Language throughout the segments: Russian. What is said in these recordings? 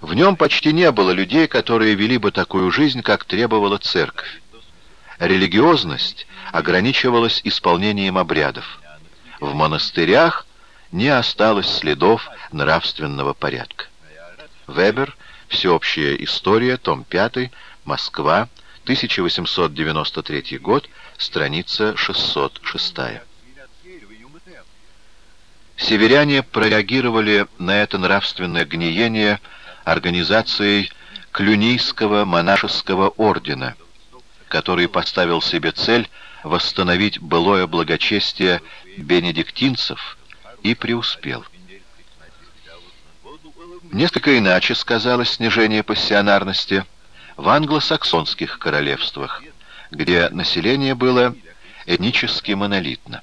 В нем почти не было людей, которые вели бы такую жизнь, как требовала церковь. Религиозность ограничивалась исполнением обрядов. В монастырях не осталось следов нравственного порядка. Вебер, «Всеобщая история», том 5, Москва, 1893 год, страница 606. Северяне прореагировали на это нравственное гниение организацией Клюнийского монашеского ордена, который поставил себе цель восстановить былое благочестие бенедиктинцев и преуспел. Несколько иначе сказалось снижение пассионарности в англосаксонских королевствах, где население было этнически монолитно.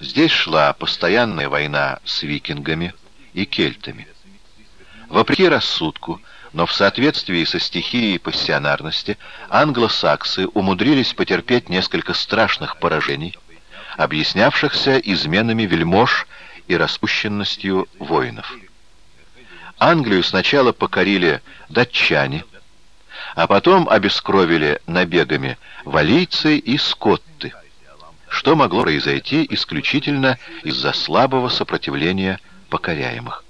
Здесь шла постоянная война с викингами и кельтами. Вопреки рассудку, но в соответствии со стихией пассионарности, англосаксы умудрились потерпеть несколько страшных поражений, объяснявшихся изменами вельмож и распущенностью воинов. Англию сначала покорили датчане, а потом обескровили набегами валийцы и скотты, что могло произойти исключительно из-за слабого сопротивления покоряемых.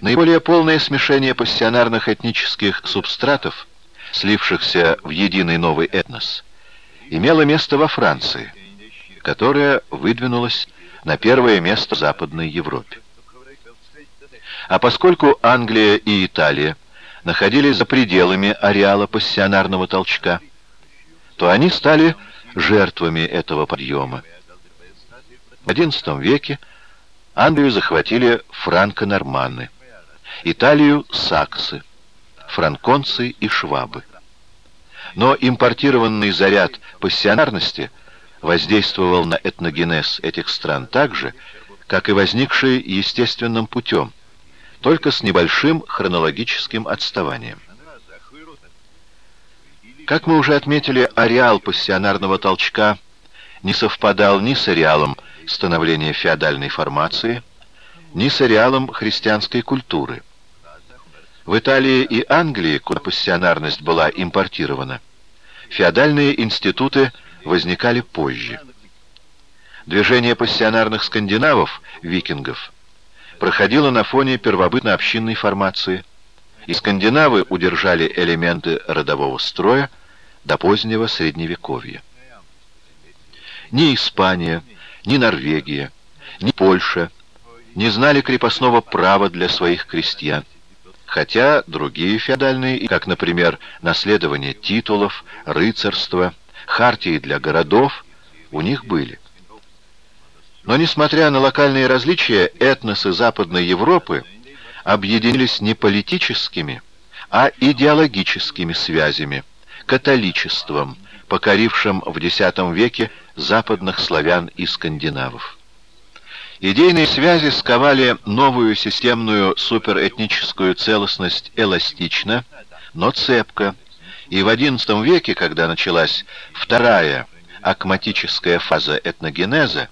Наиболее полное смешение пассионарных этнических субстратов, слившихся в единый новый этнос, имело место во Франции, которая выдвинулась на первое место в Западной Европе. А поскольку Англия и Италия находились за пределами ареала пассионарного толчка, то они стали жертвами этого подъема. В XI веке Англию захватили франко-норманны. Италию — саксы, франконцы и швабы. Но импортированный заряд пассионарности воздействовал на этногенез этих стран так же, как и возникший естественным путем, только с небольшим хронологическим отставанием. Как мы уже отметили, ареал пассионарного толчка не совпадал ни с ареалом становления феодальной формации, ни с ареалом христианской культуры – в Италии и Англии, куда пассионарность была импортирована, феодальные институты возникали позже. Движение пассионарных скандинавов, викингов, проходило на фоне первобытно-общинной формации, и скандинавы удержали элементы родового строя до позднего Средневековья. Ни Испания, ни Норвегия, ни Польша не знали крепостного права для своих крестьян хотя другие феодальные, как, например, наследование титулов, рыцарство, хартии для городов, у них были. Но, несмотря на локальные различия, этносы Западной Европы объединились не политическими, а идеологическими связями, католичеством, покорившим в X веке западных славян и скандинавов. Идейные связи сковали новую системную суперэтническую целостность эластично, но цепко, и в XI веке, когда началась вторая акматическая фаза этногенеза,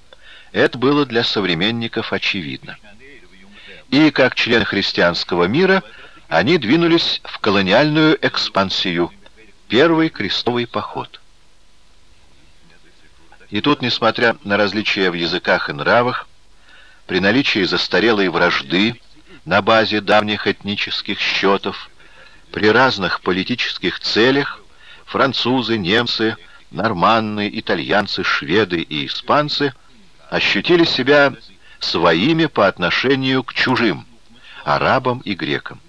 это было для современников очевидно. И как члены христианского мира они двинулись в колониальную экспансию, первый крестовый поход. И тут, несмотря на различия в языках и нравах, при наличии застарелой вражды на базе давних этнических счетов, при разных политических целях французы, немцы, норманны, итальянцы, шведы и испанцы ощутили себя своими по отношению к чужим, арабам и грекам.